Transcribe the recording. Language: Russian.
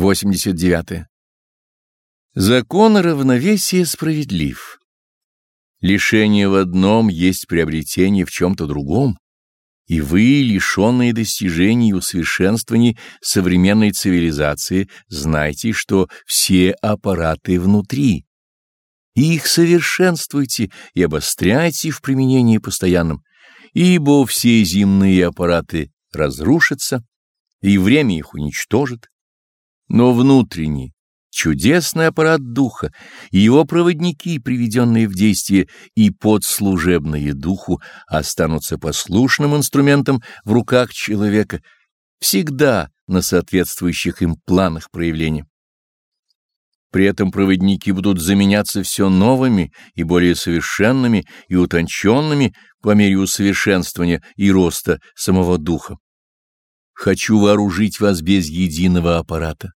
89. Закон равновесия справедлив. Лишение в одном есть приобретение в чем-то другом, и вы, лишенные достижений и усовершенствований современной цивилизации, знайте, что все аппараты внутри. Их совершенствуйте и обостряйте в применении постоянном, ибо все земные аппараты разрушатся, и время их уничтожит но внутренний, чудесный аппарат духа и его проводники, приведенные в действие и подслужебные духу, останутся послушным инструментом в руках человека, всегда на соответствующих им планах проявления. При этом проводники будут заменяться все новыми и более совершенными и утонченными по мере усовершенствования и роста самого духа. Хочу вооружить вас без единого аппарата